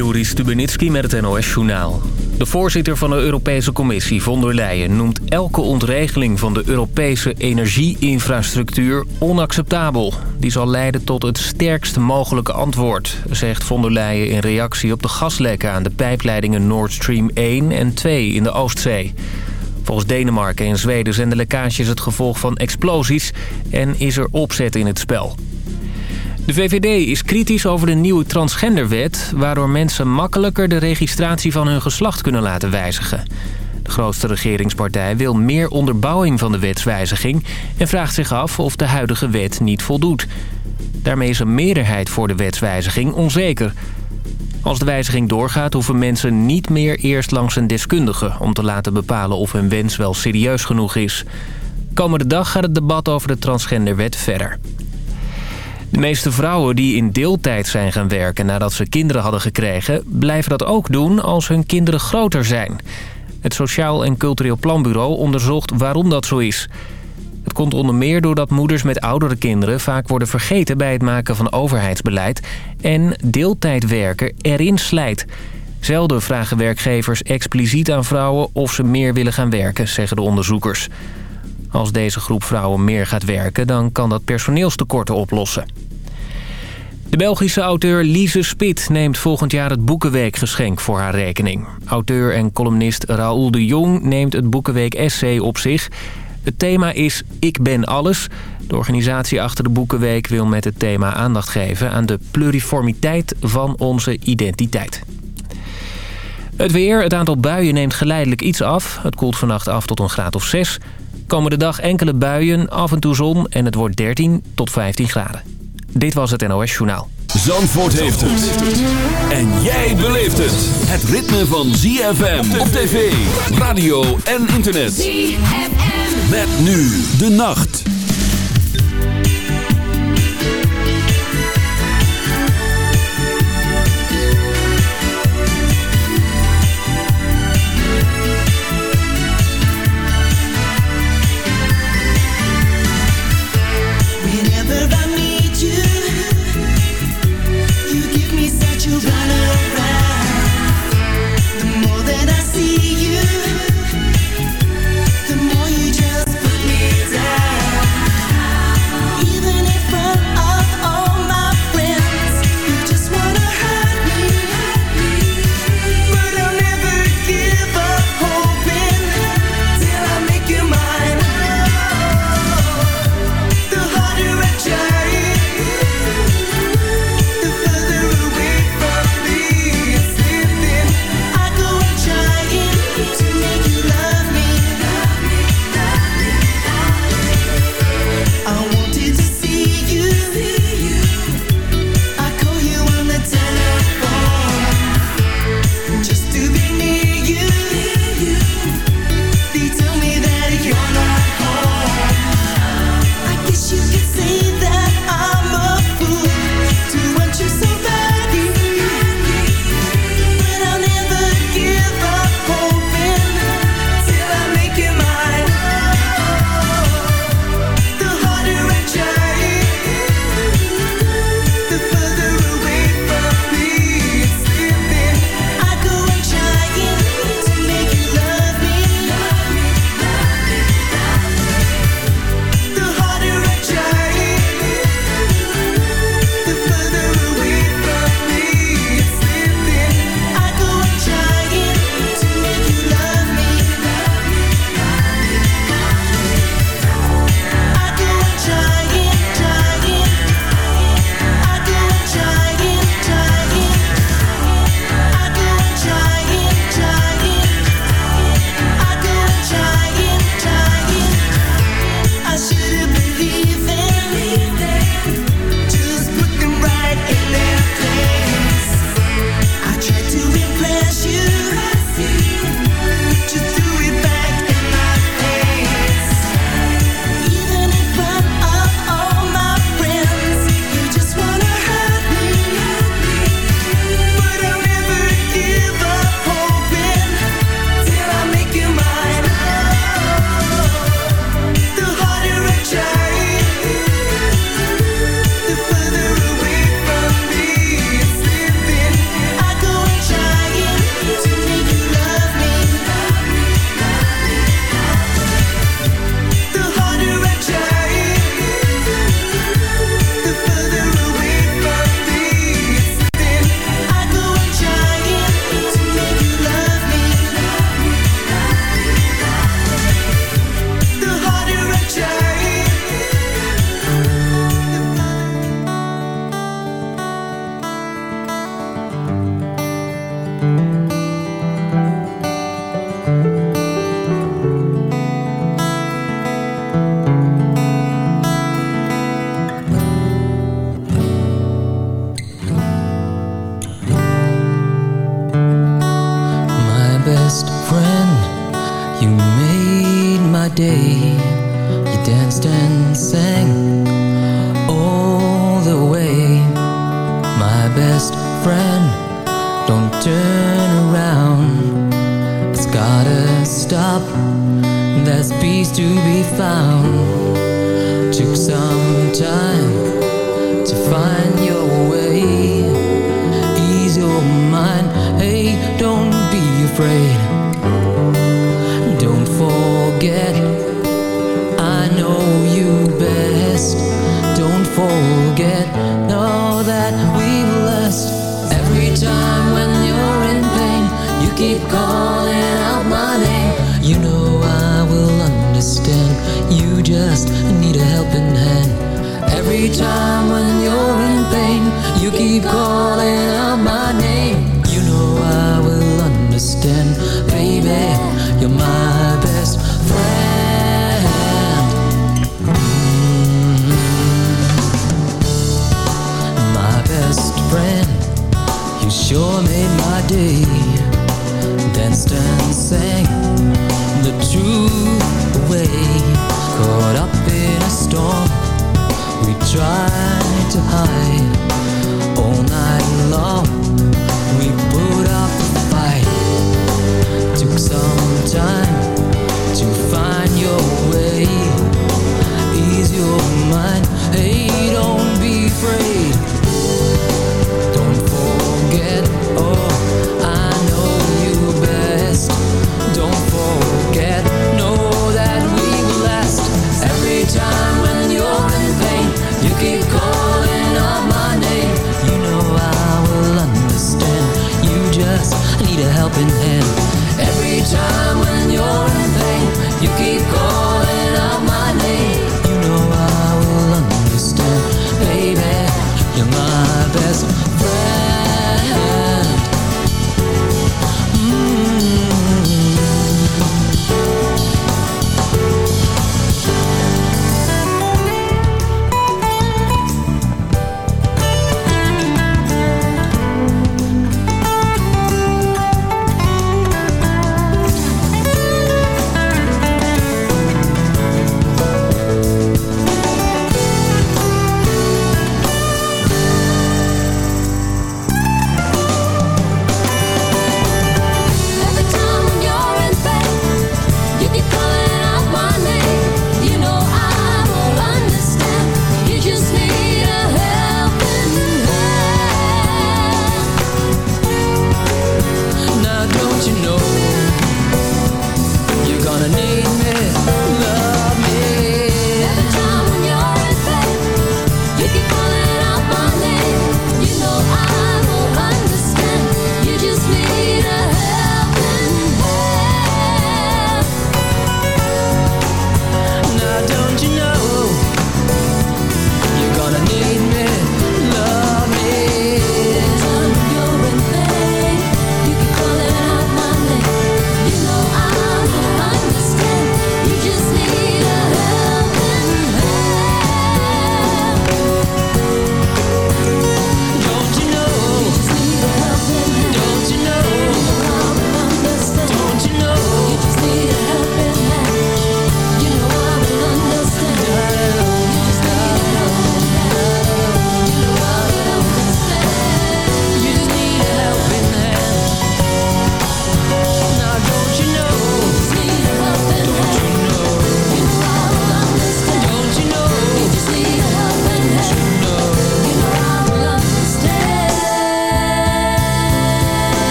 Juri Stubenitski met het NOS-journaal. De voorzitter van de Europese Commissie, von der Leyen... noemt elke ontregeling van de Europese energieinfrastructuur onacceptabel. Die zal leiden tot het sterkst mogelijke antwoord... zegt von der Leyen in reactie op de gaslekken aan de pijpleidingen Nord Stream 1 en 2 in de Oostzee. Volgens Denemarken en Zweden zijn de lekkages het gevolg van explosies... en is er opzet in het spel. De VVD is kritisch over de nieuwe transgenderwet... waardoor mensen makkelijker de registratie van hun geslacht kunnen laten wijzigen. De grootste regeringspartij wil meer onderbouwing van de wetswijziging... en vraagt zich af of de huidige wet niet voldoet. Daarmee is een meerderheid voor de wetswijziging onzeker. Als de wijziging doorgaat hoeven mensen niet meer eerst langs een deskundige... om te laten bepalen of hun wens wel serieus genoeg is. Komende dag gaat het debat over de transgenderwet verder. De meeste vrouwen die in deeltijd zijn gaan werken nadat ze kinderen hadden gekregen... blijven dat ook doen als hun kinderen groter zijn. Het Sociaal en Cultureel Planbureau onderzocht waarom dat zo is. Het komt onder meer doordat moeders met oudere kinderen vaak worden vergeten... bij het maken van overheidsbeleid en deeltijd werken erin slijt... Zelden vragen werkgevers expliciet aan vrouwen of ze meer willen gaan werken, zeggen de onderzoekers. Als deze groep vrouwen meer gaat werken, dan kan dat personeelstekorten oplossen. De Belgische auteur Lise Spit neemt volgend jaar het Boekenweekgeschenk voor haar rekening. Auteur en columnist Raoul de Jong neemt het Boekenweek Essay op zich. Het thema is Ik ben alles. De organisatie achter de Boekenweek wil met het thema aandacht geven... aan de pluriformiteit van onze identiteit. Het weer, het aantal buien neemt geleidelijk iets af. Het koelt vannacht af tot een graad of 6. Komende dag enkele buien, af en toe zon en het wordt 13 tot 15 graden. Dit was het NOS Journaal. Zandvoort heeft het. En jij beleeft het. Het ritme van ZFM op tv, radio en internet. ZFM. Met nu de nacht.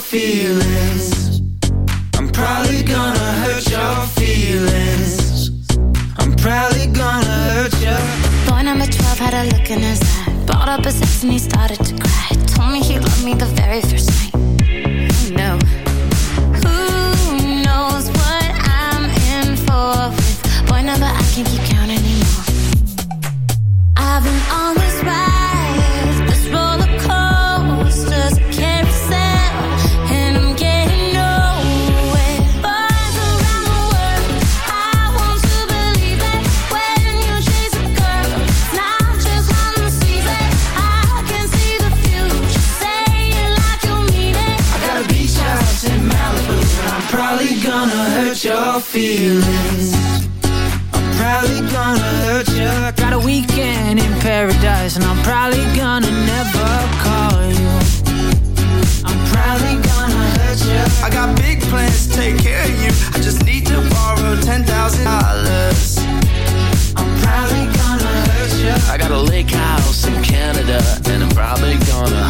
feelings. I'm probably gonna hurt your feelings. I'm probably gonna hurt you Boy number 12 had a look in his eye. Bought up his ex and he started to cry. Told me he loved me the very first night. Oh no Who knows what I'm in for with? Boy number I can keep feelings. I'm probably gonna hurt you Got a weekend in paradise And I'm probably gonna never call you. I'm probably gonna hurt you I got big plans to take care of you. I just need to borrow ten thousand dollars. I'm probably gonna hurt you I got a lake house in Canada And I'm probably gonna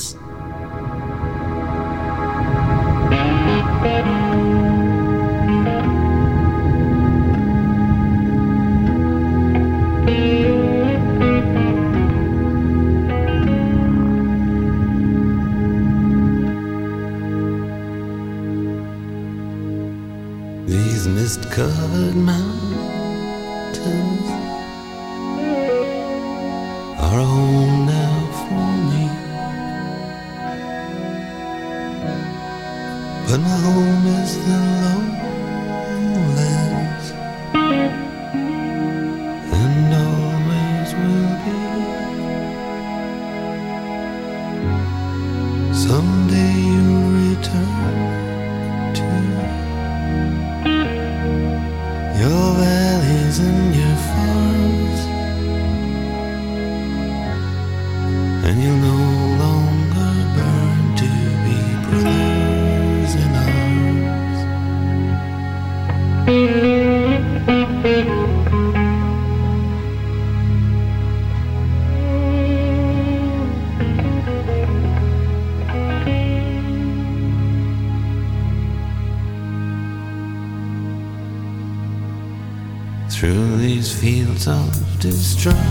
self-destruct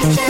Change.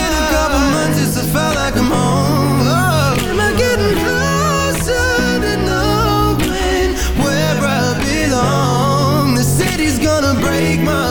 My.